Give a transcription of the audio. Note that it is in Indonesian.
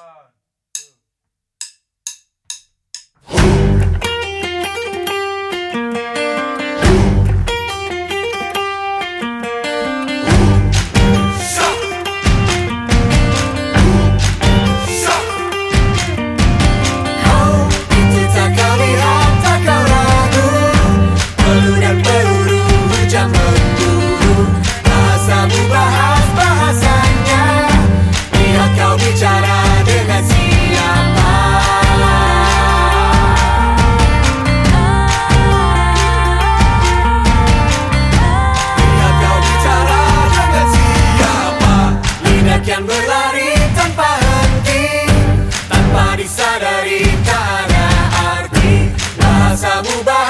One. bagaikan berlari tanpa henti Tanpa disadari tak ada arti. Bahasamu mubah